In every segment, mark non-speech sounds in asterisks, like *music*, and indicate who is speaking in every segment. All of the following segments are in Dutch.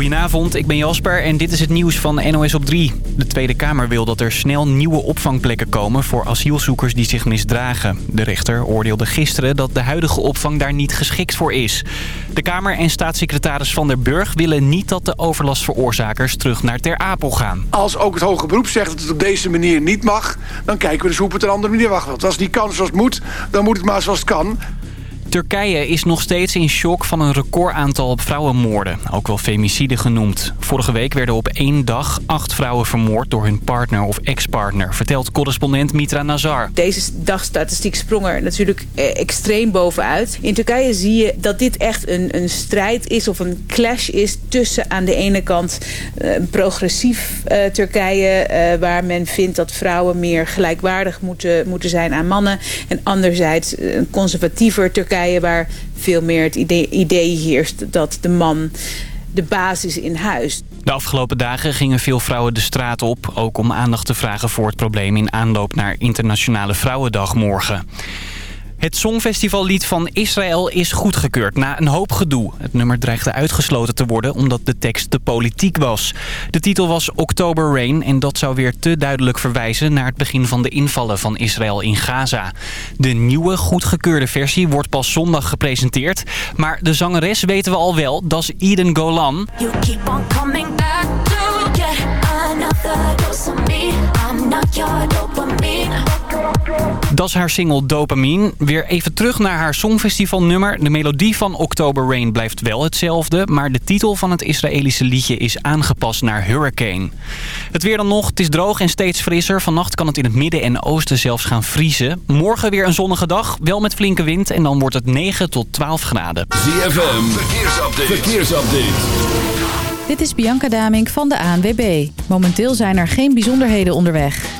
Speaker 1: Goedenavond, ik ben Jasper en dit is het nieuws van NOS op 3. De Tweede Kamer wil dat er snel nieuwe opvangplekken komen voor asielzoekers die zich misdragen. De rechter oordeelde gisteren dat de huidige opvang daar niet geschikt voor is. De Kamer en staatssecretaris Van der Burg willen niet dat de overlastveroorzakers terug naar Ter Apel gaan.
Speaker 2: Als ook het hoge beroep zegt dat het op deze manier niet mag... dan kijken we dus hoe het een andere manier wacht. Als die kan zoals het moet, dan moet het maar zoals het kan.
Speaker 1: Turkije is nog steeds in shock van een recordaantal vrouwenmoorden, ook wel femicide genoemd. Vorige week werden op één dag acht vrouwen vermoord door hun partner of ex-partner, vertelt correspondent Mitra Nazar.
Speaker 3: Deze dagstatistiek sprong er natuurlijk eh, extreem bovenuit. In Turkije zie je dat dit echt een, een strijd is of een clash is tussen aan de ene kant eh, een progressief uh, Turkije, waar men vindt dat vrouwen meer gelijkwaardig moeten, moeten zijn aan mannen. En anderzijds een conservatiever Turkije waar veel meer het idee, idee heerst dat de man de basis in huis.
Speaker 1: De afgelopen dagen gingen veel vrouwen de straat op... ook om aandacht te vragen voor het probleem in aanloop naar Internationale Vrouwendag morgen. Het Songfestivallied van Israël is goedgekeurd na een hoop gedoe. Het nummer dreigde uitgesloten te worden omdat de tekst te politiek was. De titel was October Rain en dat zou weer te duidelijk verwijzen... naar het begin van de invallen van Israël in Gaza. De nieuwe goedgekeurde versie wordt pas zondag gepresenteerd. Maar de zangeres weten we al wel, dat is Eden Golan. You keep on coming back to get dose. I'm not your dopamine. Dat is haar single Dopamine. Weer even terug naar haar songfestivalnummer. De melodie van October Rain blijft wel hetzelfde... maar de titel van het Israëlische liedje is aangepast naar Hurricane. Het weer dan nog. Het is droog en steeds frisser. Vannacht kan het in het midden en oosten zelfs gaan vriezen. Morgen weer een zonnige dag, wel met flinke wind... en dan wordt het 9 tot 12 graden.
Speaker 4: ZFM, verkeersupdate. verkeersupdate.
Speaker 5: Dit is Bianca Damink van de ANWB. Momenteel zijn er geen bijzonderheden onderweg.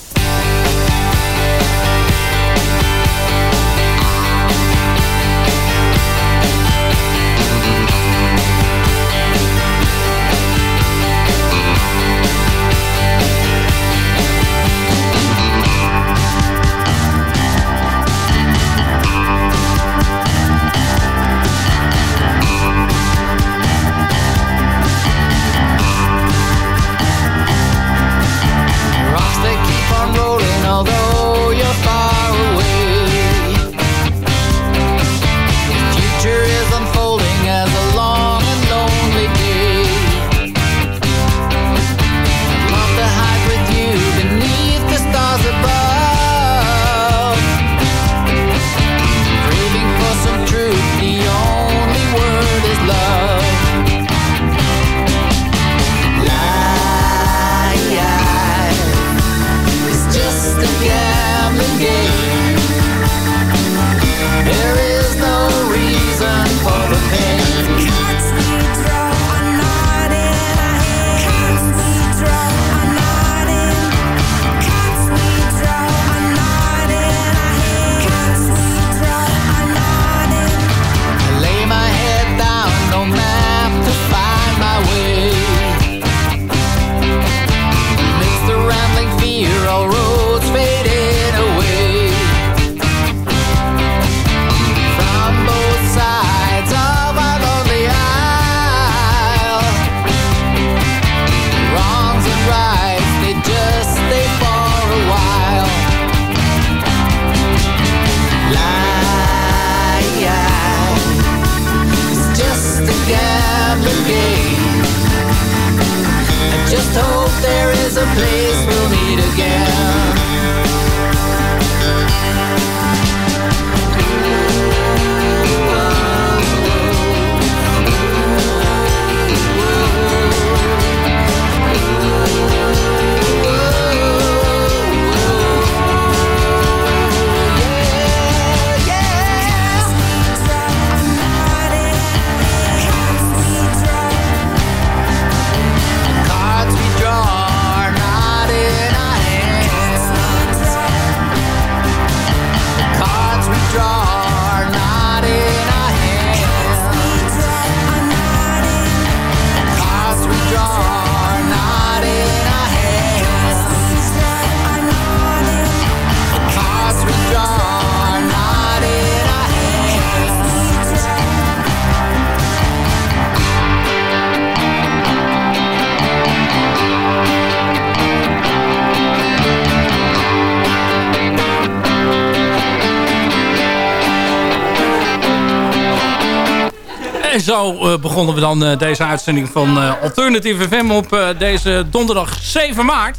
Speaker 6: En zo begonnen we dan deze uitzending van Alternative FM op deze donderdag 7 maart.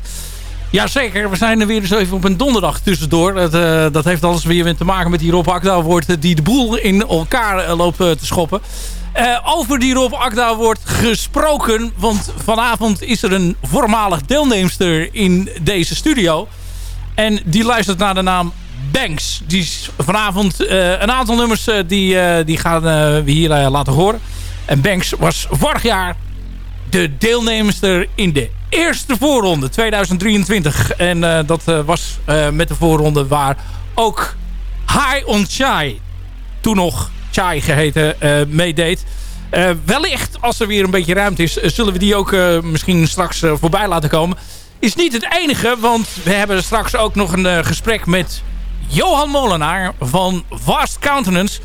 Speaker 6: Jazeker, we zijn er weer eens even op een donderdag tussendoor. Dat, dat heeft alles weer te maken met die Rob Akda wordt die de boel in elkaar loopt te schoppen. over die Rob Akda wordt gesproken, want vanavond is er een voormalig deelnemster in deze studio. En die luistert naar de naam Banks. Die is vanavond uh, een aantal nummers uh, die, uh, die gaan we hier laten horen. En Banks was vorig jaar de deelnemster in de eerste voorronde 2023. En dat was met de voorronde waar ook High on Chai, toen nog Chai geheten, meedeed. wellicht, als er weer een beetje ruimte is, zullen we die ook misschien straks voorbij laten komen is niet het enige, want we hebben straks ook nog een gesprek met Johan Molenaar van Vast Countenance.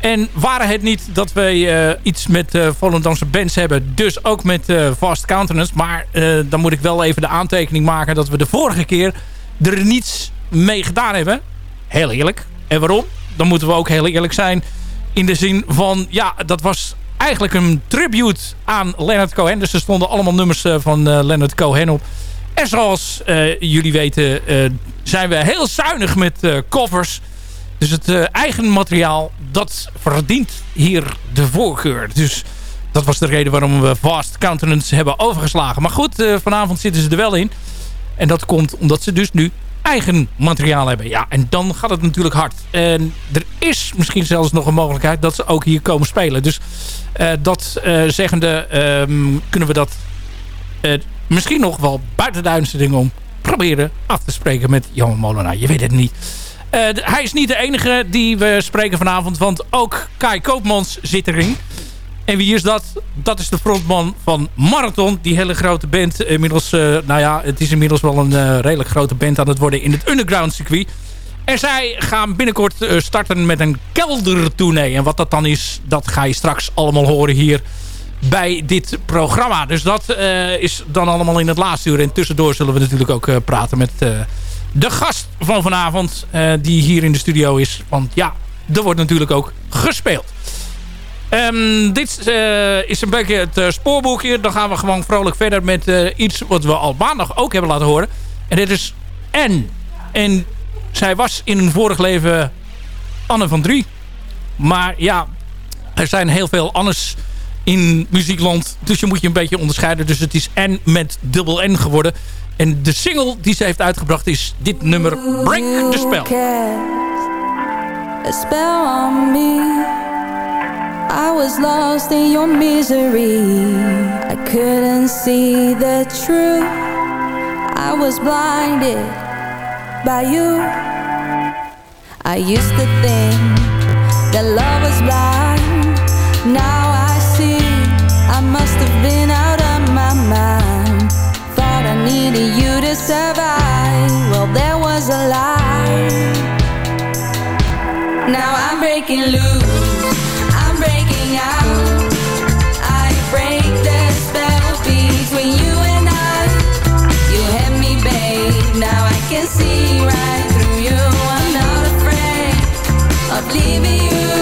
Speaker 6: En waren het niet dat wij uh, iets met uh, Volendamse bands hebben, dus ook met uh, Vast Countenance. Maar dan moet ik wel even de aantekening maken dat we de vorige keer er niets mee gedaan hebben. Heel eerlijk. En waarom? Dan moeten we ook heel eerlijk zijn. In de zin van, ja, dat was eigenlijk een tribute aan Leonard Cohen. Dus er stonden allemaal nummers van Leonard Cohen op. En zoals uh, jullie weten uh, zijn we heel zuinig met uh, covers. Dus het eigen materiaal, dat verdient hier de voorkeur. Dus dat was de reden waarom we Vast Countenance hebben overgeslagen. Maar goed, vanavond zitten ze er wel in. En dat komt omdat ze dus nu eigen materiaal hebben. Ja, en dan gaat het natuurlijk hard. En er is misschien zelfs nog een mogelijkheid dat ze ook hier komen spelen. Dus dat zeggende um, kunnen we dat misschien nog wel buiten de dingen om proberen af te spreken met Jan Molenaar. Je weet het niet. Uh, hij is niet de enige die we spreken vanavond, want ook Kai Koopmans zit erin. En wie is dat? Dat is de frontman van Marathon. Die hele grote band. Inmiddels, uh, nou ja, het is inmiddels wel een redelijk grote band aan het worden in het underground circuit. En zij gaan binnenkort starten met een keldertournee. En wat dat dan is, dat ga je straks allemaal horen hier bij dit programma. Dus dat uh, is dan allemaal in het laatste uur. En tussendoor zullen we natuurlijk ook uh, praten met uh, de gast van vanavond. die hier in de studio is. Want ja, er wordt natuurlijk ook gespeeld. Um, dit is een beetje het spoorboek hier. Dan gaan we gewoon vrolijk verder met iets wat we al maandag ook hebben laten horen. En dit is N. En zij was in een vorig leven Anne van Drie. Maar ja, er zijn heel veel Annes in muziekland. Dus je moet je een beetje onderscheiden. Dus het is N met dubbel N geworden. En de single die ze heeft uitgebracht is dit nummer Break the Spell. A spell on me I was lost in your misery I couldn't see the truth I was blinded by you I used to think that love was blind Now mind Thought I needed you to survive. Well, there was a lie. Now I'm breaking loose. I'm breaking out. I break the spell between you and I You had me, Now I can see right through you. I'm not afraid of leaving you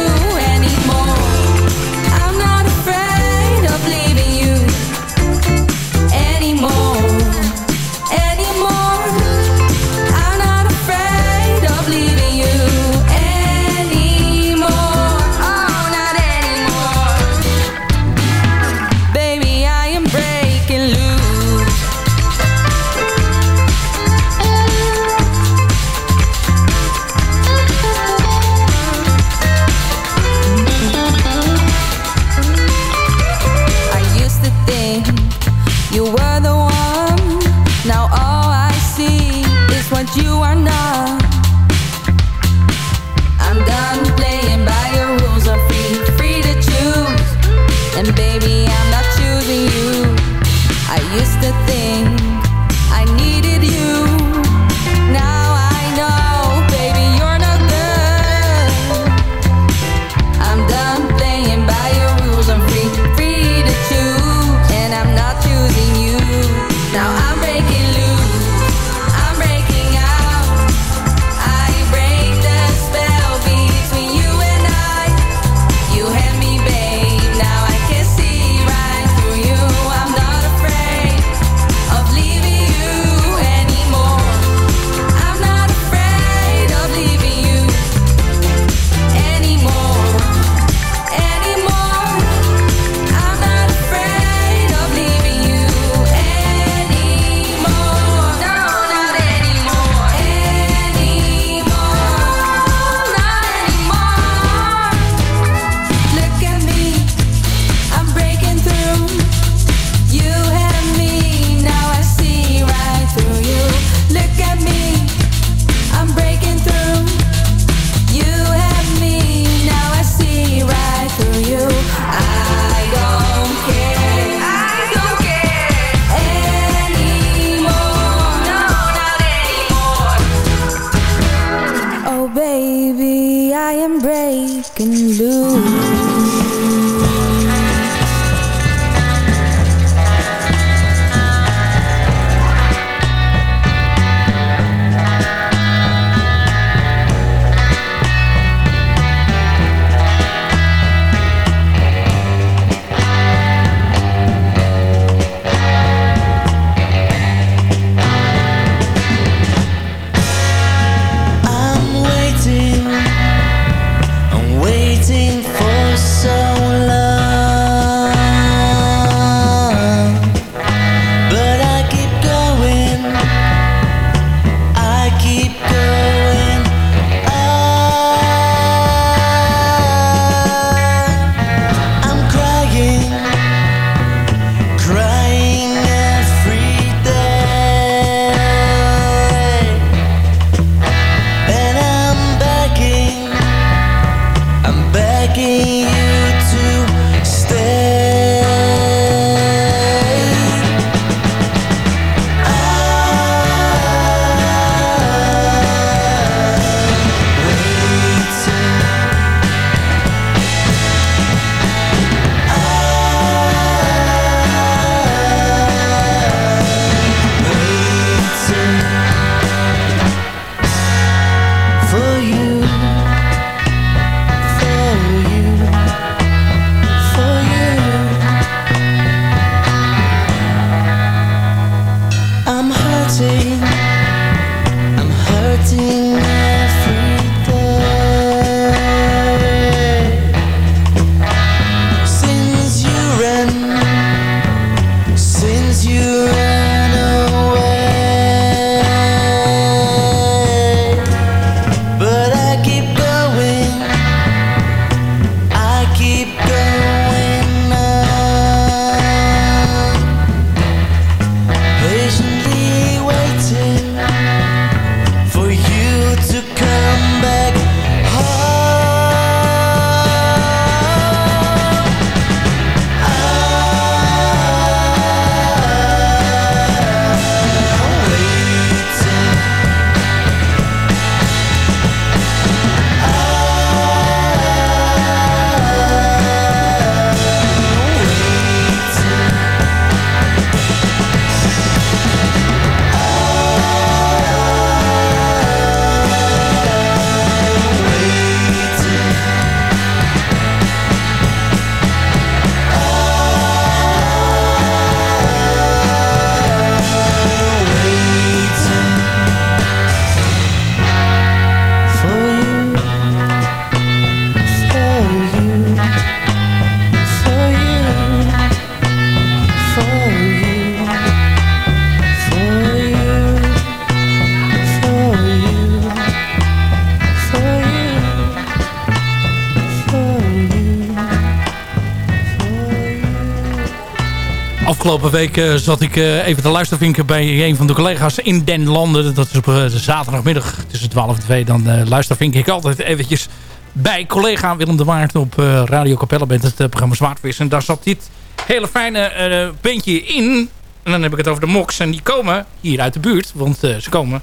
Speaker 6: afgelopen week uh, zat ik uh, even te luistervinken bij een van de collega's in Den Landen. Dat is op uh, zaterdagmiddag tussen 12 en 2. Dan luistervink ik altijd eventjes bij collega Willem de Waard op Radio Capelle met het programma Zwaardvis. En daar zat dit hele fijne bandje in. En dan heb ik het over de Mox. En die komen hier uit de buurt. Want ze komen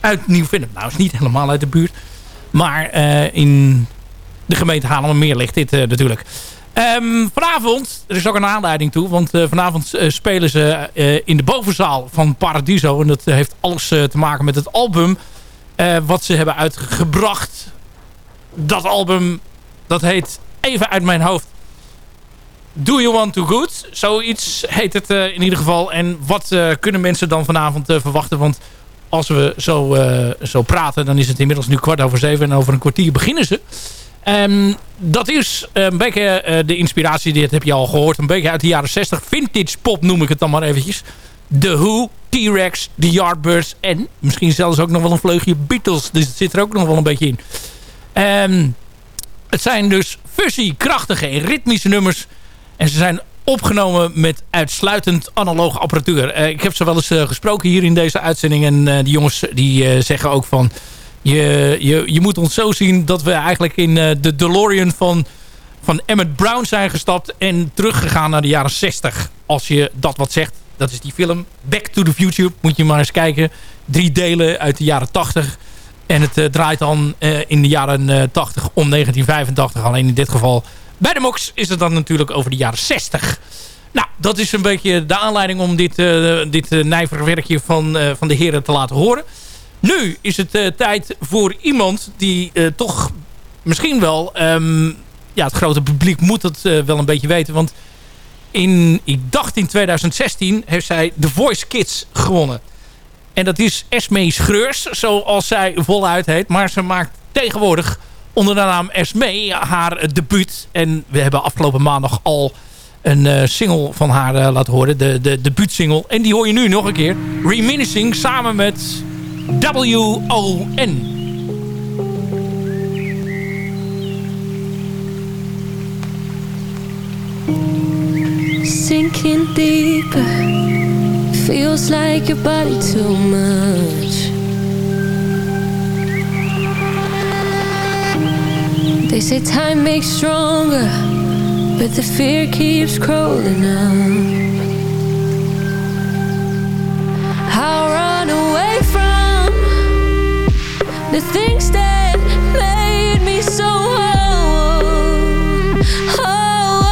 Speaker 6: uit Nieuw-Vennep. Nou, is niet helemaal uit de buurt. Maar in de gemeente Haarlemmermeer ligt dit natuurlijk. Um, vanavond, er is ook een aanleiding toe, want uh, vanavond uh, spelen ze uh, in de bovenzaal van Paradiso. En dat heeft alles te maken met het album wat ze hebben uitgebracht. Dat album, dat heet even uit mijn hoofd Do You Want To Good? Zoiets heet het in ieder geval. En wat kunnen mensen dan vanavond verwachten? Want als we zo, zo praten, dan is het inmiddels nu kwart over zeven. En over een kwartier beginnen ze. Um, dat is een beetje uh, de inspiratie, dit heb je al gehoord. Een beetje uit de jaren 60. Vintage pop noem ik het dan maar eventjes. The Who, T-Rex, The Yardbirds en misschien zelfs ook nog wel een vleugje Beatles. Dus het zit er ook nog wel een beetje in. Um, het zijn dus fuzzy, krachtige en ritmische nummers. En ze zijn opgenomen met uitsluitend analoge apparatuur. Uh, ik heb ze wel eens gesproken hier in deze uitzending. En die jongens die zeggen ook van... Je, je, je moet ons zo zien dat we eigenlijk in uh, de DeLorean van, van Emmett Brown zijn gestapt... en teruggegaan naar de jaren 60. Als je dat wat zegt, dat is die film. Back to the Future, moet je maar eens kijken. Drie delen uit de jaren 80. En het uh, draait dan uh, in de jaren 80 om 1985. Alleen in dit geval bij de MOX is het dan natuurlijk over de jaren 60. Nou, dat is een beetje de aanleiding om dit, dit nijverwerkje van, van de heren te laten horen. Nu is het uh, tijd voor iemand die uh, toch misschien wel... Um, ja, het grote publiek moet het uh, wel een beetje weten. Want in, ik dacht in 2016 heeft zij The Voice Kids gewonnen. En dat is Esme Schreurs, zoals zij voluit heet. Maar ze maakt tegenwoordig onder de naam Esme haar debuut. En we hebben afgelopen maandag al een single van haar laten horen. De, de debuutsingle. En die hoor je nu nog een keer. Reminiscing samen met W-O-N.
Speaker 7: Sinking deeper Feels like your body too much They say time makes stronger But the fear keeps crawling up I'll run away from the things that made me so whole. Oh,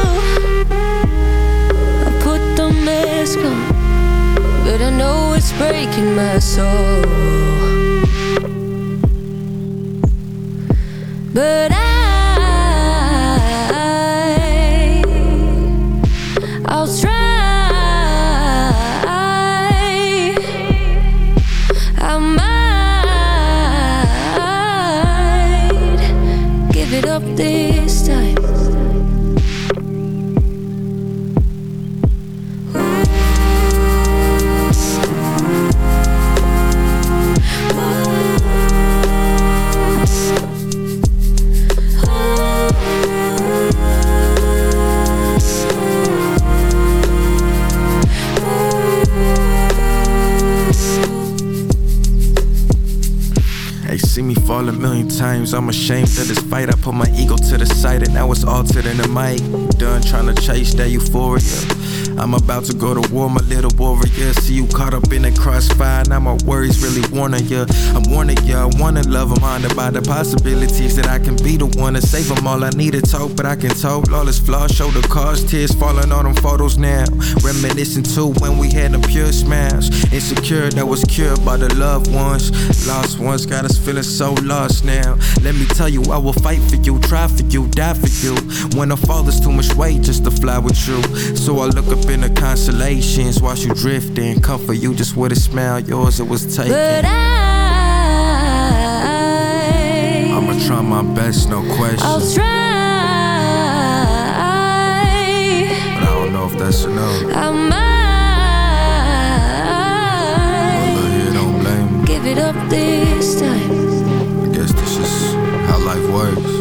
Speaker 7: oh, I put the mask on, but I know it's breaking my soul. But I
Speaker 8: times. I'm ashamed of this fight. I put my ego to the side, and now it's altered in the mic. Done trying to chase that euphoria. I'm about to go to war, my little warrior. See you caught up in the crossfire. Now my worries really warning ya. I'm warning ya. I wanna love them, haunted by the possibilities that I can be the one to save them all. I need to talk, but I can talk. Flawless flaws, show the cause, tears falling on them photos now. Reminiscing too when we had them pure smiles. Insecure that was cured by the loved ones. Lost ones got us feeling so lost now. Let me tell you, I will fight for you, try for you, die for you. When I fall, too much weight just to fly with you. So I look up in the constellations, watch you drifting. Comfort you just with a smile, yours it was taken.
Speaker 7: But I,
Speaker 8: I'ma try my best, no question.
Speaker 7: I'll try.
Speaker 8: But I don't know if that's enough.
Speaker 7: I might
Speaker 8: look here, don't blame me.
Speaker 7: give it up this time.
Speaker 8: I guess this is how life works.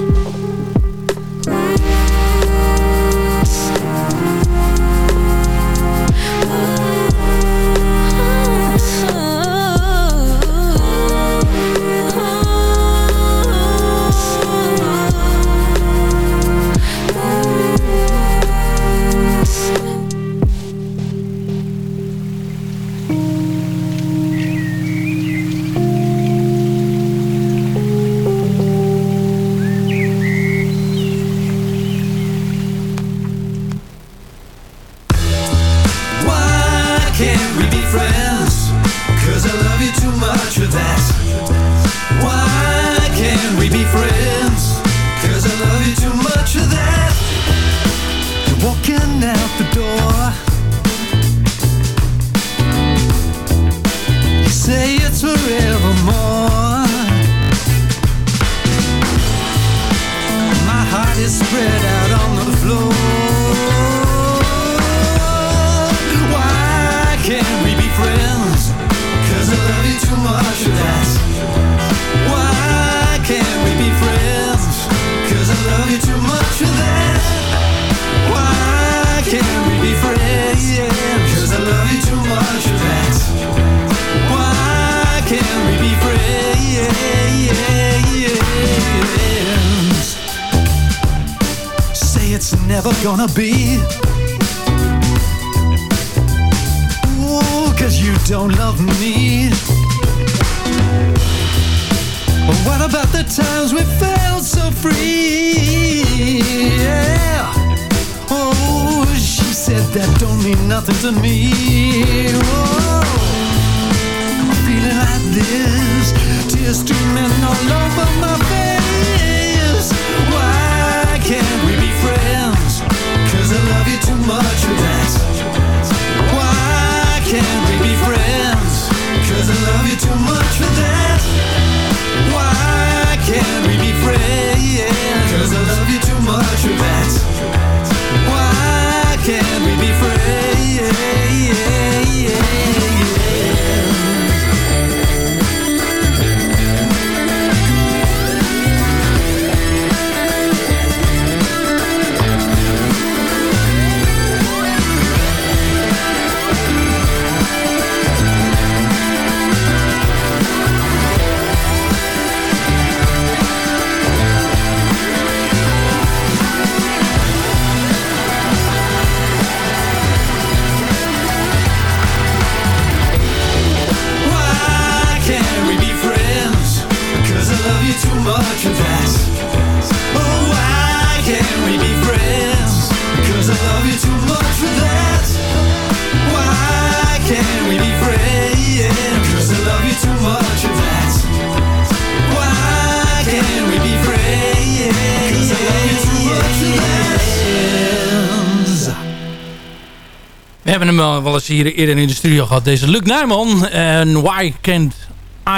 Speaker 6: Eens hier eerder in de studio gehad. Deze Luc Nijman. En Why Can't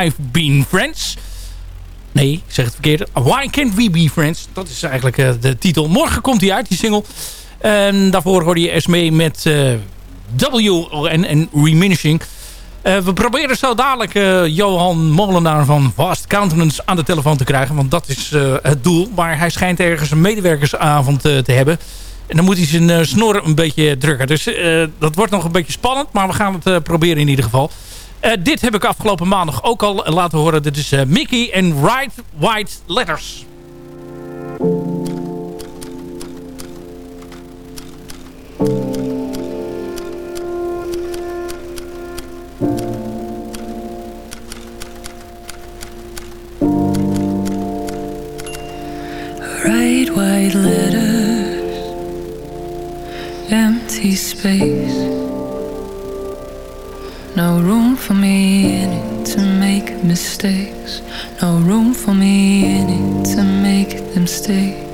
Speaker 6: I've Been Friends? Nee, ik zeg het verkeerd. Why Can't We Be Friends? Dat is eigenlijk eh, de titel. Morgen komt hij uit, die single. En daarvoor hoorde je Esmee met eh, W en, Reminishing. Eh, we proberen zo dadelijk Johan Molenaar van Vast Countenance aan de telefoon te krijgen. Want dat is het doel. Maar hij schijnt ergens een medewerkersavond te hebben. En dan moet hij zijn eh, snor een beetje drukken. Dus eh, dat wordt nog een beetje spannend. Maar we gaan het eh, proberen in ieder geval. Dit heb ik afgelopen maandag ook al laten horen. Dit is Mickey en Write White Letters.
Speaker 9: Write white letters, empty space. No room for me in it to make mistakes. No room for me in it to make them stay.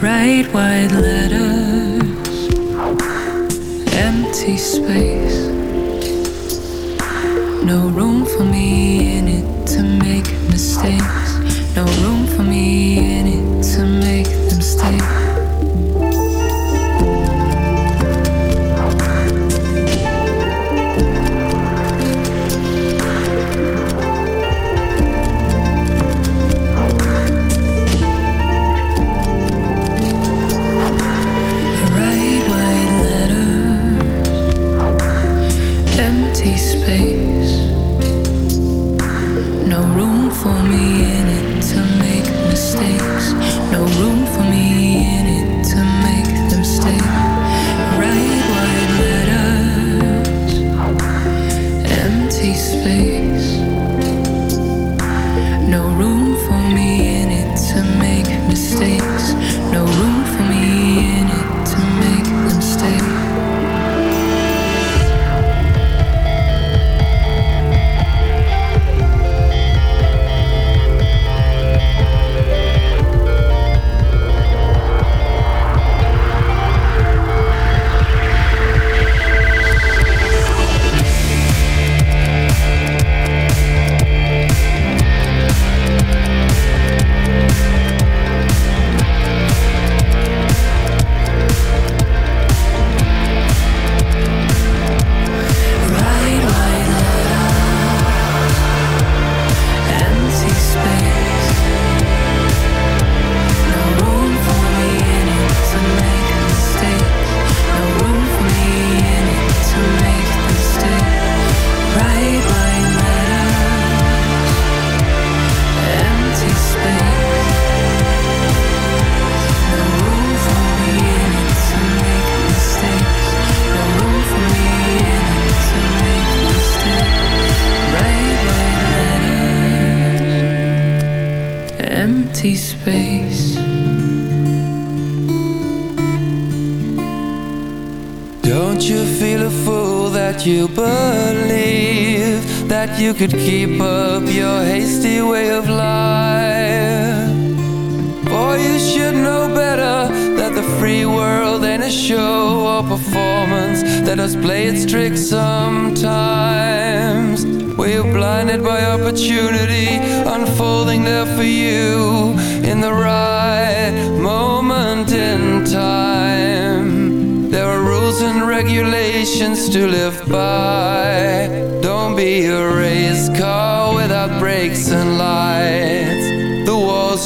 Speaker 9: Write white letters, empty space. No room for me in it to make mistakes. No room for me in it to make them stay.
Speaker 10: You could keep up your hasty way of life? Boy, you should know better that the free world ain't a show or performance that does play its tricks sometimes. We're blinded by opportunity unfolding there for you in the right moment in time. There are rules and regulations to live by.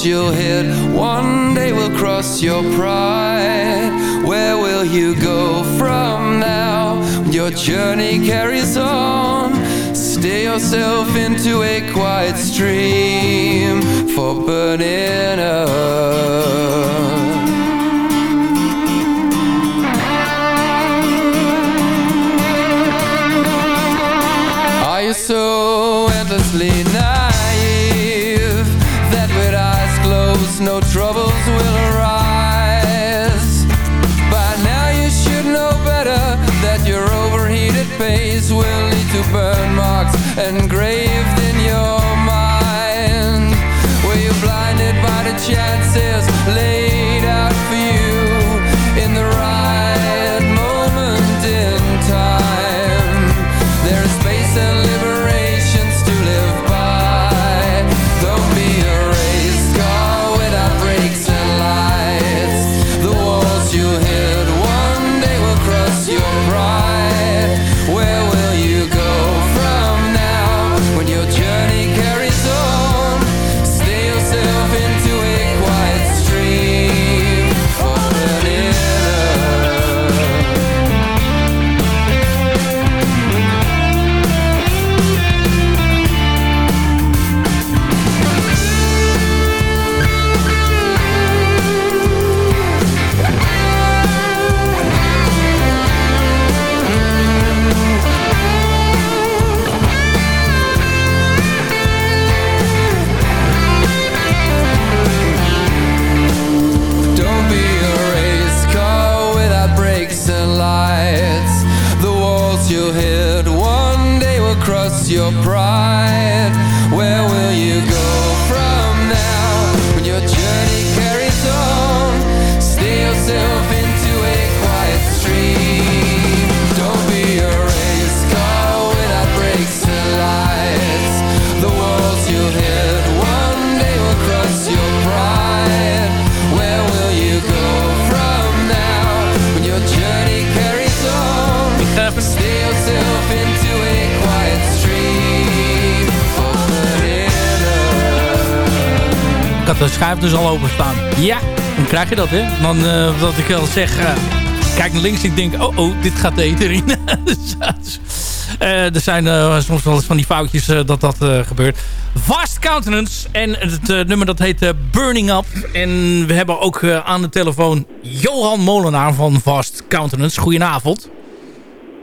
Speaker 10: Walls you'll hit one day will cross your pride. Where will you go from now? Your journey carries on. Steer yourself into a quiet stream for burning up. No troubles will arise? By now you should know better that your overheated pace will lead to burn marks engraved in your mind. Were you blinded by the chances laid Stay yourself into a quiet stream.
Speaker 6: Ik had de schuif dus al openstaan. Ja, dan krijg je dat, hè. Dan dat ik wel zeg, eh, kijk naar links en ik denk, oh, oh, dit gaat de eter in. *laughs* Dus, eh, er zijn soms wel eens van die foutjes dat dat gebeurt. Vast Countenance. En het nummer dat heet Burning Up. En we hebben ook aan de telefoon Johan Molenaar van Vast Countenance. Goedenavond.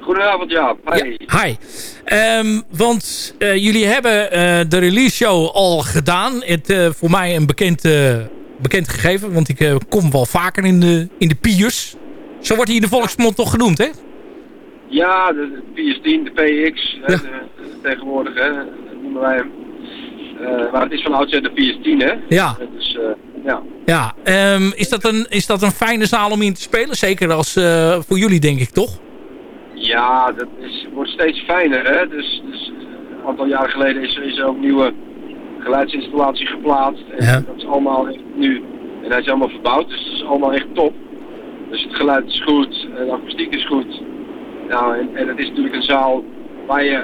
Speaker 11: Goedenavond, Jaap. Hi.
Speaker 6: Hi. Ehm, want eh, jullie hebben eh, de release show al gedaan. Het eh, voor mij een bekend, bekend gegeven. Want ik kom wel vaker in de, in de piers. Zo wordt hij in de volksmond toch genoemd, hè?
Speaker 11: Ja, de, de PS10, de PX, de- tegenwoordig, hè, noemen wij hem. Maar het is van oudsher de PS10, hè?
Speaker 6: Ja.
Speaker 11: Dus, ja.
Speaker 6: Ja, ehm, is, dat een, is dat een fijne zaal om in te spelen? Zeker als voor jullie, denk ik, toch?
Speaker 11: Ja, dat is, wordt steeds fijner, hè? Dus, dus een aantal jaren geleden is, er- is er ook nieuwe geluidsinstallatie geplaatst. En
Speaker 6: Ja.
Speaker 11: dat is allemaal echt nu. En hij is allemaal verbouwd, dus het is allemaal echt top. Dus het geluid is goed, eh, de akoestiek is goed. Nou, en, en het is natuurlijk een zaal waar je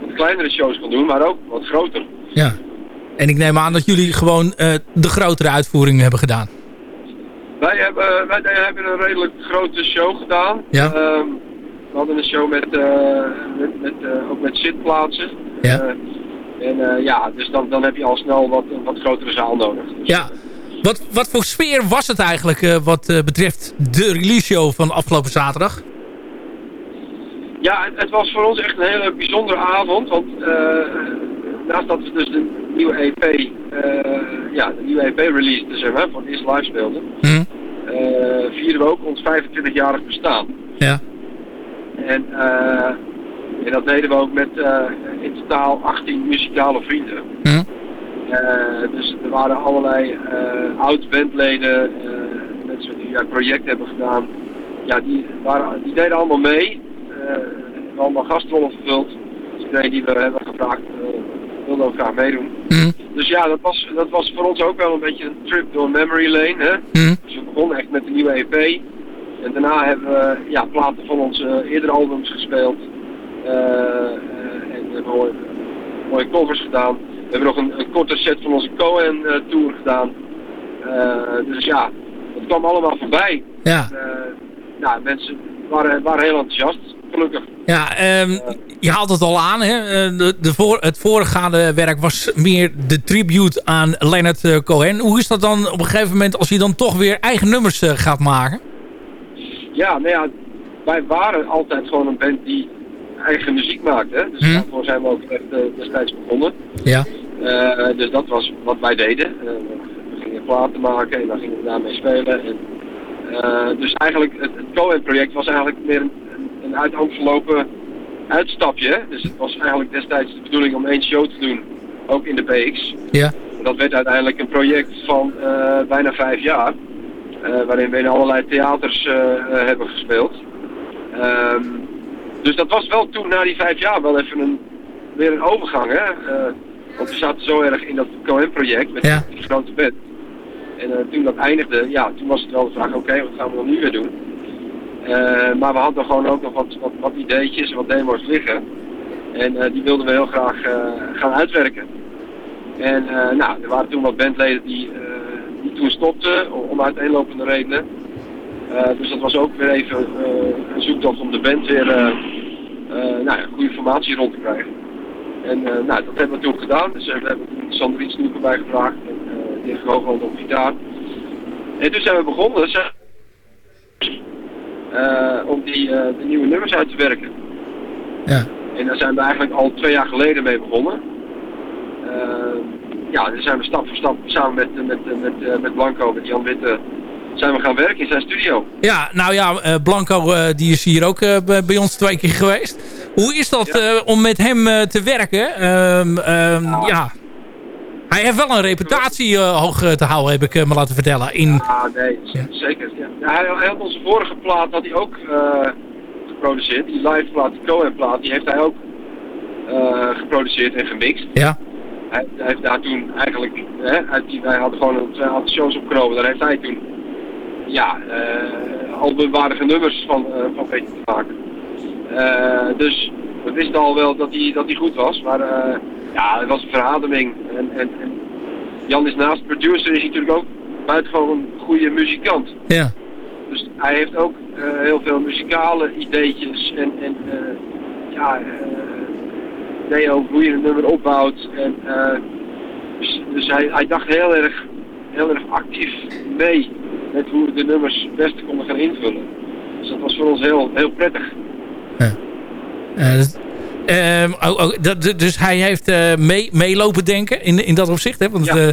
Speaker 11: wat kleinere shows kan doen, maar ook wat groter.
Speaker 6: Ja. En ik neem aan dat jullie gewoon eh, de grotere uitvoering hebben gedaan.
Speaker 11: Wij hebben, wij hebben een redelijk grote show gedaan.
Speaker 6: Ja.
Speaker 11: Ehm, we hadden een show met, eh, met, met, eh, ook met zitplaatsen.
Speaker 6: Ja.
Speaker 11: Eh, en ja, dus dan, dan heb je al snel wat, een wat grotere zaal nodig. Dus,
Speaker 6: Ja. Wat, wat voor sfeer was het eigenlijk wat betreft de release show van afgelopen zaterdag?
Speaker 11: Ja, het, het was voor ons echt een hele bijzondere avond. Want naast dat we dus de nieuwe EP, ja, de nieuwe EP release, dus, maar, voor het eerst live speelden,
Speaker 6: Hm?
Speaker 11: eh, vierden we ook ons 25-jarig bestaan.
Speaker 6: Ja.
Speaker 11: En, eh, en dat deden we ook met eh, in totaal 18 muzikale vrienden.
Speaker 6: Hm?
Speaker 11: Eh, dus er waren allerlei oud-bandleden, mensen die een project hebben gedaan. Ja, die, waren, die deden allemaal mee. Hebben allemaal gastrollen vervuld. Dus iedereen die we hebben gevraagd wilde ook graag meedoen.
Speaker 6: Hm?
Speaker 11: Dus ja, dat was, dat was voor ons ook wel een beetje een trip door memory lane. Hè?
Speaker 6: Hm?
Speaker 11: Dus we begonnen echt met de nieuwe EP. En daarna hebben we ja, platen van onze eerdere albums gespeeld. Eh, eh, en we hebben mooie, mooie covers gedaan. We hebben nog een, een korte set van onze Cohen eh, tour gedaan. Dus ja, het kwam allemaal voorbij.
Speaker 6: Ja.
Speaker 11: Nou, mensen waren, waren heel enthousiast, gelukkig.
Speaker 6: Ja, ehm, je haalt het al aan. Hè? De, de voor, het voorgaande werk was meer de tribute aan Leonard Cohen. Hoe is dat dan op een gegeven moment als je dan toch weer eigen nummers gaat maken?
Speaker 11: Ja, nou ja, wij waren altijd gewoon een band die eigen muziek maakte. Dus
Speaker 6: Hm.
Speaker 11: daarvoor zijn we ook echt eh, destijds begonnen.
Speaker 6: Ja.
Speaker 11: Eh, dus dat was wat wij deden. Eh, we gingen platen maken en dan gingen we daarmee spelen. En, dus eigenlijk, het, het Cohen-project was eigenlijk meer een, een uit gelopen uitstapje. Dus het was eigenlijk destijds de bedoeling om één show te doen, ook in de PX.
Speaker 6: Ja.
Speaker 11: En dat werd uiteindelijk een project van bijna vijf jaar. Eh, waarin we in allerlei theaters eh, eh, hebben gespeeld. Ehm, dus dat was wel toen, na die vijf jaar, wel even een, weer een overgang. Hè? Want we zaten zo erg in dat Cohen-project met
Speaker 6: Ja.
Speaker 11: die grote bed. En toen dat eindigde, ja, toen was het wel de vraag, oké, wat gaan we dan nu weer doen? Maar we hadden gewoon ook nog wat, wat, wat ideetjes en wat demo's liggen. En die wilden we heel graag gaan uitwerken. En nou, er waren toen wat bandleden die, die toen stopten, om- om uiteenlopende redenen. Eh, dus dat was ook weer even eh, een zoektocht om de band weer eh, eh, nou ja, goede informatie rond te krijgen. En eh, nou, dat hebben we toen gedaan. Dus eh, we hebben toen Sander iets nieuws erbij gevraagd. En uh, die heeft Hoogland op gitaar. En toen zijn we begonnen eh, om die, eh, de nieuwe nummers uit te werken.
Speaker 6: Ja.
Speaker 11: En daar zijn we eigenlijk al twee jaar geleden mee begonnen. Eh, ja, daar zijn we stap voor stap samen met, met, met, met, eh, met Blanco, met Jan Witte zijn we gaan werken in zijn studio.
Speaker 6: Ja, nou ja, eh, Blanco eh, die is hier ook bij- ons twee keer geweest. Hoe is dat om met hem te werken? Ehm, ehm, ja. Hij heeft wel een reputatie hoog te houden, heb ik me laten vertellen. In...
Speaker 11: Ja, nee, zeker. Ja. Hij, hij had onze vorige plaat had hij ook geproduceerd. Die live plaat, die Cohen plaat, die heeft hij ook geproduceerd en gemixt.
Speaker 6: Ja.
Speaker 11: Hij, hij heeft daar toen eigenlijk, hè, die, wij hadden gewoon een twee aantal shows opgenomen. Daar heeft hij toen, ja, eh albumwaardige nummers van, eh van weten te maken. Eh, dus we wisten al wel dat hij, dat hij goed was, maar ja, het was een verademing. En, en, en Jan is naast producer, is hij natuurlijk ook buitengewoon een goede muzikant.
Speaker 6: Ja.
Speaker 11: Dus hij heeft ook heel veel muzikale ideetjes en, en ja, ideeën over hoe je een nummer opbouwt. En, eh, dus dus hij, hij dacht heel erg, heel erg actief mee met hoe we de nummers het beste konden gaan invullen. Dus dat was voor ons heel, heel prettig.
Speaker 6: Eh, dus- ehm, oh, oh, dat, dus hij heeft eh, mee, meelopen denken in, in dat opzicht. Hè? Want, eh,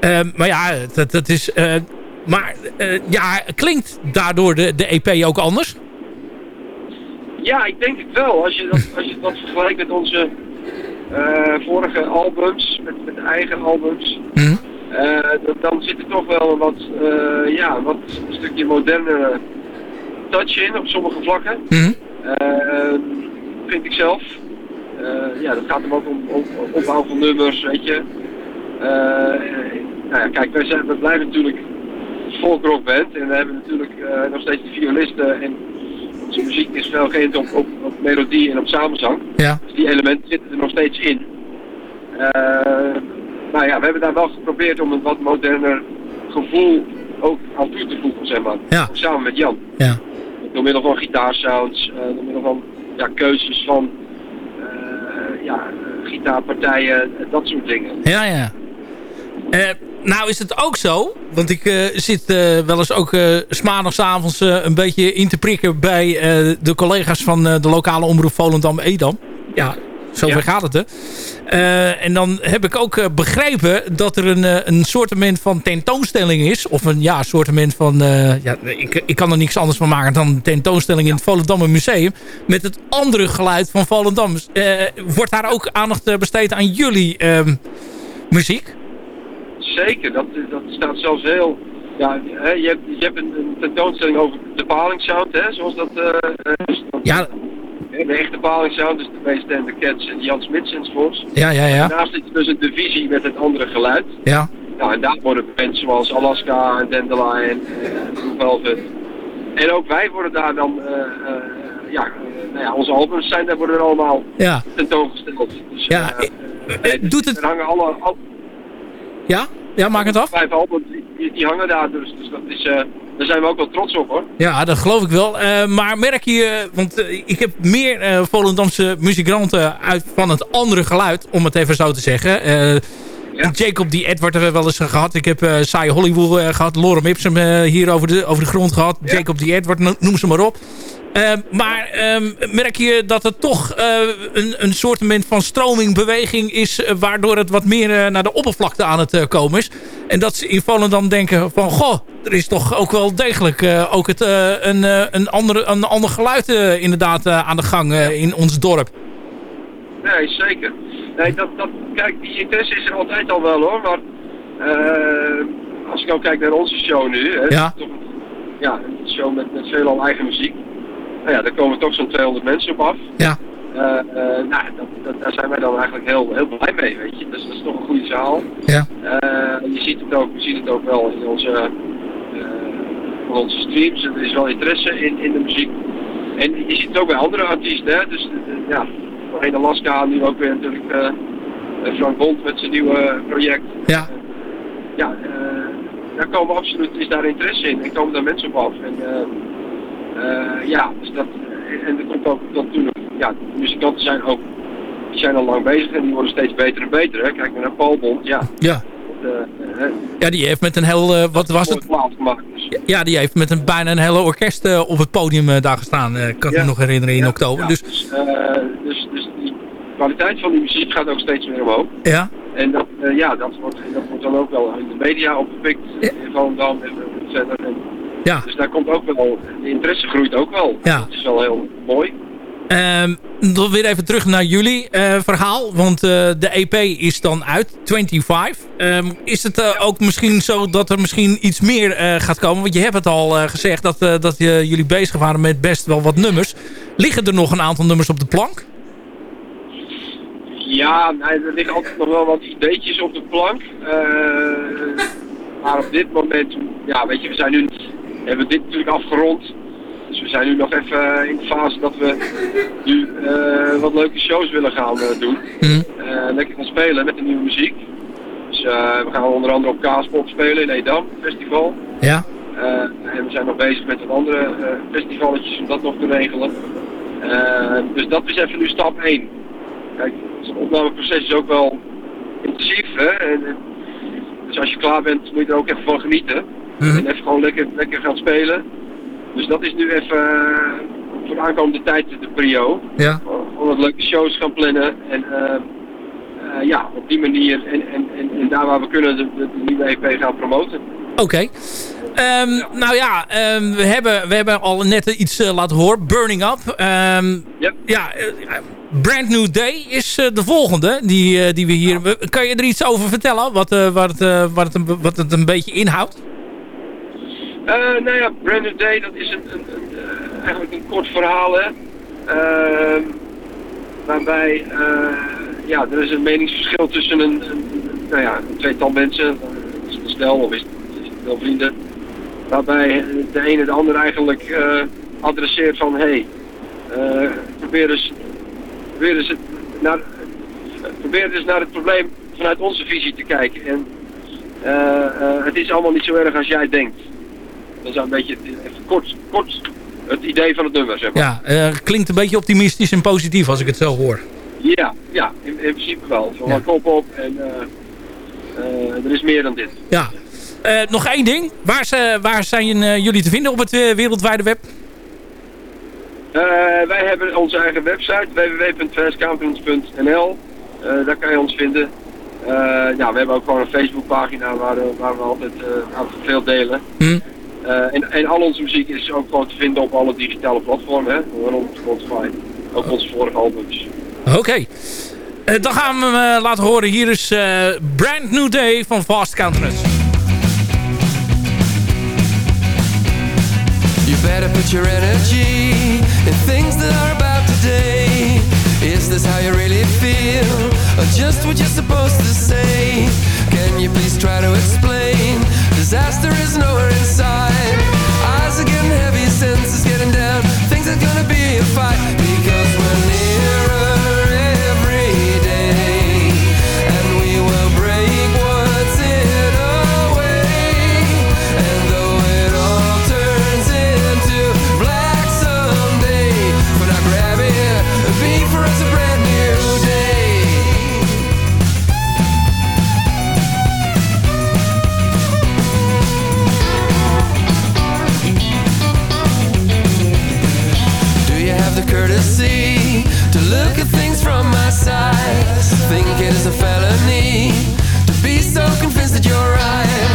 Speaker 6: ehm, maar ja, dat, dat is... maar ja, klinkt daardoor de, de EP ook anders?
Speaker 11: Ja, ik denk het wel. Als je dat, als je dat vergelijkt met onze eh, vorige albums, met, met eigen albums, eh, dan, dan zit er toch wel een wat, eh, ja, wat een stukje modernere touch in op sommige vlakken. Eh, vind ik zelf. Ja, dat gaat hem ook om, om om opbouw van nummers, weet je. Nou ja, kijk, wij, zijn, we blijven natuurlijk folkrockband en we hebben natuurlijk nog steeds de violisten en muziek is veel geënt op, op, op melodie en op samenzang.
Speaker 6: Ja.
Speaker 11: Dus die elementen zitten er nog steeds in. Nou ja, we hebben daar wel geprobeerd om een wat moderner gevoel ook aan toe te voegen, zeg maar.
Speaker 6: Ja.
Speaker 11: Samen met Jan.
Speaker 6: Ja.
Speaker 11: Door middel van gitaarsounds, eh, door middel van ja, keuzes van eh, ja, gitaarpartijen, dat soort dingen.
Speaker 6: Ja, ja. Nou is het ook zo, want ik eh, zit eh, wel eens ook eh maandagavonds een beetje in te prikken bij de collega's van de lokale omroep Volendam-Edam. Ja, zover gaat het hè. En dan heb ik ook begrepen dat er een, een soortement van tentoonstelling is. Of een ja, soortement van... ja, ik, ik kan er niks anders van maken dan een tentoonstelling in het Volendam Museum. Met het andere geluid van Volendam. Wordt daar ook aandacht besteed aan jullie ehm, muziek?
Speaker 11: Zeker, dat, dat staat zelfs heel... Ja, hè, je hebt, je hebt een, een tentoonstelling over de palingsound, hè, zoals dat... eh, eh,
Speaker 6: Ja.
Speaker 11: De echte palingsound, dus de Beest en de Cats en Jan Smits enzovoorts.
Speaker 6: Ja, ja, ja.
Speaker 11: Daarnaast is dus een divisie met het andere geluid.
Speaker 6: Ja.
Speaker 11: Nou, en daar worden bands zoals Alaska en Dandelion en Blue Velvet. En ook wij worden daar dan, eh, eh, ja, eh, nou ja, onze albums zijn daar worden er allemaal
Speaker 6: Ja.
Speaker 11: tentoongesteld. Dus,
Speaker 6: Ja,
Speaker 11: eh,
Speaker 6: doet het...
Speaker 11: Er hangen alle, al,
Speaker 6: Ja? Ja, maak het af.
Speaker 11: vijf albums, die, die, die hangen daar dus. Dus dat is, eh, daar zijn we ook wel trots op hoor.
Speaker 6: Ja, dat geloof ik wel. Eh, maar merk je, want eh, ik heb meer Volendamse muzikanten uit van het andere geluid, om het even zo te zeggen. Jacob die Edward hebben we wel eens gehad. Ik heb eh Saai Hollywood eh, gehad. Lorem Ipsum hier over de, over de grond gehad. Jacob die Edward, no- noem ze maar op. Eh, maar ehm, merk je dat het toch eh, een, een soort van stroming, beweging is... eh, waardoor het wat meer eh, naar de oppervlakte aan het komen is. En dat ze in Volendam denken van... Goh, er is toch ook wel degelijk ook het, een, een, andere, een ander geluid inderdaad aan de gang in ons dorp.
Speaker 11: Nee, zeker. Nee, dat, dat, kijk, die interesse is er altijd al wel hoor, maar als ik nou kijk naar onze show nu, hè,
Speaker 6: Ja.
Speaker 11: toch een, ja, een show met, met veelal eigen muziek, nou ja, daar komen toch zo'n 200 mensen op af.
Speaker 6: Ja.
Speaker 11: Eh, eh, nou, dat, dat, daar zijn wij dan eigenlijk heel, heel blij mee, weet je. Dus dat is toch een goede zaal.
Speaker 6: Ja.
Speaker 11: Eh, je ziet het ook, we zien het ook wel in onze, van onze streams. Er is wel interesse in, in de muziek. En je ziet het ook bij andere artiesten, hè. Dus ja, voorheen Alaska, nu ook weer natuurlijk Frank Bond met zijn nieuwe project.
Speaker 6: Ja.
Speaker 11: Ja, daar komen absoluut, is daar interesse in en komen daar mensen op af. En ja, dus dat, en er komt ook natuurlijk, ja, de muzikanten zijn ook, die zijn al lang bezig en die worden steeds beter en beter. Hè. Kijk maar naar Paul Bond, ja.
Speaker 6: Ja.
Speaker 11: eh, eh,
Speaker 6: Ja, die heeft met een heel... eh, wat was het?
Speaker 11: gemaakt. Dus.
Speaker 6: Ja, die heeft met een, bijna een hele orkest eh, op het podium eh, daar gestaan. eh, kan ik
Speaker 11: Ja.
Speaker 6: me nog herinneren in oktober. Dus
Speaker 11: dus, eh, dus, dus die kwaliteit van die muziek gaat ook steeds meer omhoog.
Speaker 6: ja,
Speaker 11: En dat, eh, ja, dat wordt, dat wordt dan ook wel in de media opgepikt. Eh, verder. En,
Speaker 6: Ja.
Speaker 11: Dus daar komt ook wel, de interesse groeit ook wel.
Speaker 6: Ja.
Speaker 11: Dat is wel heel mooi.
Speaker 6: Ehm, dan weer even terug naar jullie eh, verhaal. Want eh, de EP is dan uit, 25. Ehm, is het eh, ook misschien zo dat er misschien iets meer gaat komen? Want je hebt het al gezegd dat, dat je, jullie bezig waren met best wel wat nummers. Liggen er nog een aantal nummers op de plank?
Speaker 11: Ja, nee, er liggen altijd nog wel wat ideetjes op de plank. Maar op dit moment, ja, weet je, we zijn nu, hebben dit natuurlijk afgerond. Dus we zijn nu nog even in de fase dat we nu eh, wat leuke shows willen gaan eh, doen. Eh, lekker gaan spelen met de nieuwe muziek. Dus eh, we gaan onder andere op Kaaspop spelen in Edam Festival.
Speaker 6: Ja.
Speaker 11: Eh, en we zijn nog bezig met wat andere eh, festivalletjes om dat nog te regelen. Eh, dus dat is even nu stap 1. Kijk, zo'n opnameproces is ook wel intensief. Hè? En- dus als je klaar bent, moet je er ook even van genieten. En even gewoon lekker, lekker gaan spelen. Dus dat is nu even eh, voor de aankomende tijd de prio.
Speaker 6: Ja.
Speaker 11: Om wat leuke shows gaan plannen. En eh, eh, ja, op die manier en, en, en, en daar waar we kunnen de, de, nieuwe EP gaan promoten.
Speaker 6: Oké. Ehm, Nou ja, ehm, we, hebben, we hebben al net iets laten horen. Burning Up. Ehm, Ja, Brand New Day is de volgende die, die we hier... Kan je er iets over vertellen? Wat, wat, wat, het, wat het een beetje inhoudt?
Speaker 11: Eh, nou ja, Brand New Day, dat is een, een, eh, eigenlijk een kort verhaal, hè. Ehm, waarbij, eh, ja, er is een meningsverschil tussen een, een, nou ja, een tweetal mensen. Eh, Is het stel of is het, wel vrienden? Waarbij de ene de ander eigenlijk adresseert van, hé, hey, probeer eens, probeer eens naar, probeer eens naar het probleem vanuit onze visie te kijken. En het is allemaal niet zo erg als jij denkt. Dat is een beetje even kort, kort het idee van het nummer, zeg maar.
Speaker 6: Ja, eh, klinkt een beetje optimistisch en positief als ik het zo hoor.
Speaker 11: Ja, ja in, in principe wel. Van
Speaker 6: Ja.
Speaker 11: kop op en eh, eh, er is meer dan dit.
Speaker 6: Ja. Nog één ding. Waar, waar zijn jullie te vinden op het wereldwijde web?
Speaker 11: Wij hebben onze eigen website. Eh daar kan je ons vinden. Ja, we hebben ook gewoon een Facebookpagina waar, waar we altijd aan veel delen.
Speaker 6: Hm.
Speaker 11: Eh, en, en al onze muziek is ook gewoon te vinden op alle digitale platformen, hè? waaronder Spotify. Ook onze vorige albums.
Speaker 6: Oké. Eh, dan gaan we hem eh, laten horen. Hier is eh, Brand New Day van Fast Countenance.
Speaker 10: You better put your energy in things that are about today. Is this how you really feel? Or just what you're supposed to say? Can you please try to explain? Disaster is nowhere in sight. Eyes are getting heavy, senses getting down. Things are gonna be a fight side? Think it is a felony to be so convinced that you're right.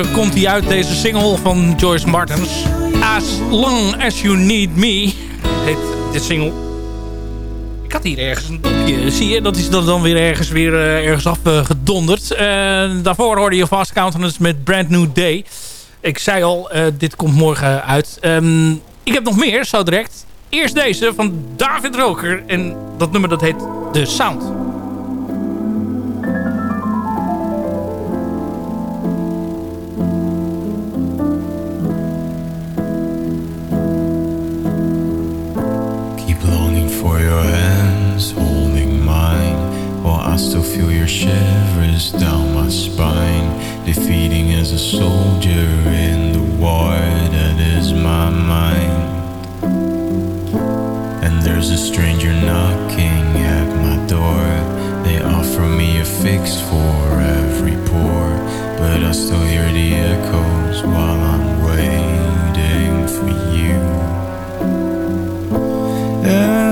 Speaker 6: komt hij uit, deze single van Joyce Martens. As Long As You Need Me heet de single. Ik had hier ergens een topje, Zie je, dat is dan weer ergens, weer, eh, ergens afgedonderd. Uh, daarvoor hoorde je Fast Countenance met Brand New Day. Ik zei al, eh, dit komt morgen uit. Ehm, ik heb nog meer, zo direct. Eerst deze van David Roker. En dat nummer dat heet The Sound.
Speaker 12: down my spine, defeating as a soldier in the war that is my mind. And there's a stranger knocking at my door. They offer me a fix for every pore, but I still hear the echoes while I'm waiting for you. And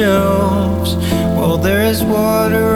Speaker 12: shelves. Well, there's water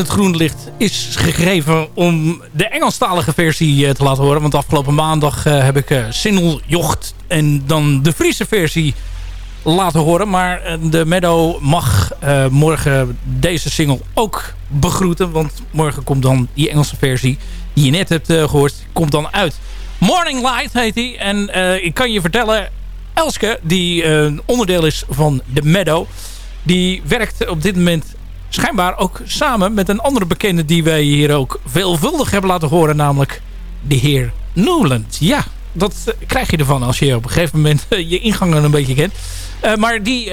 Speaker 6: het groen licht is gegeven om de Engelstalige versie eh, te laten horen. Want afgelopen maandag eh, heb ik uh, Sinel Jocht en dan de Friese versie laten horen. Maar eh, de Meadow mag eh, morgen deze single ook begroeten. Want morgen komt dan die Engelse versie die je net hebt eh, gehoord, komt dan uit. Morning Light heet die. En eh, ik kan je vertellen, Elske, die eh, een onderdeel is van de Meadow... die werkt op dit moment schijnbaar ook samen met een andere bekende... die wij hier ook veelvuldig hebben laten horen, namelijk de heer Newland. Ja, dat eh, krijg je ervan als je op een gegeven moment eh, je ingangen een beetje kent. Eh, maar die,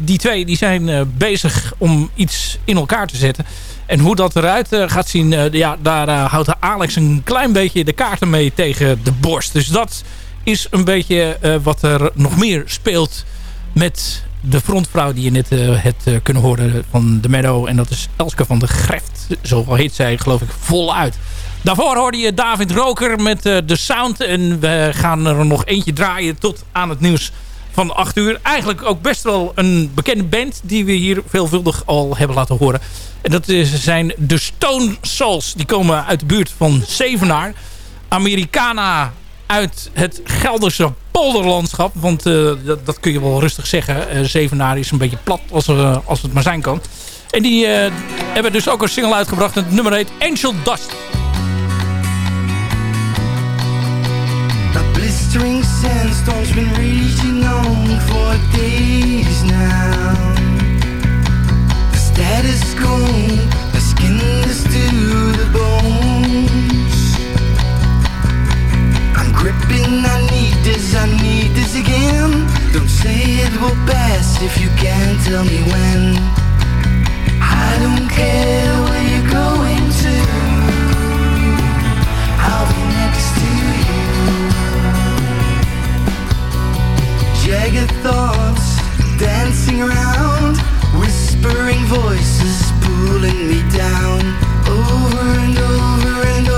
Speaker 6: die twee die zijn bezig om iets in elkaar te zetten. En hoe dat eruit gaat zien, ja, daar houdt Alex een klein beetje de kaarten mee tegen de borst. Dus dat is een beetje wat er nog meer speelt met de frontvrouw die je net uh, hebt uh, kunnen horen van de Meadow. En dat is Elske van de Greft. Zo heet zij geloof ik voluit. Daarvoor hoorde je David Roker met uh, de sound. En we gaan er nog eentje draaien tot aan het nieuws van 8 uur. Eigenlijk ook best wel een bekende band die we hier veelvuldig al hebben laten horen. En dat zijn de Stone Souls. Die komen uit de buurt van Zevenaar. Americana uit het Gelderse polderlandschap. Want uh, dat, dat, kun je wel rustig zeggen. Uh, Zevenaar is een beetje plat als, uh, als het maar zijn kan. En die hebben dus ook een single uitgebracht. Het nummer heet Angel Dust.
Speaker 13: Blistering sandstorm's been raging on for days now. The status quo, the skin is to the bones. I'm gripping, I need this, I need this again. Don't say it will pass if you can't tell me when. I don't care where you're going to. I'll be next to you. Jagged thoughts dancing around, whispering voices pulling me down. Over and over and over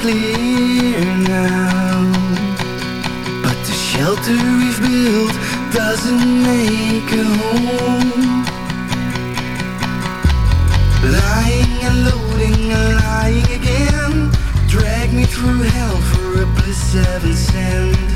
Speaker 13: clear now. But the shelter we've built doesn't make a home. Lying and loading and lying again. Drag me through hell for a bliss heaven send.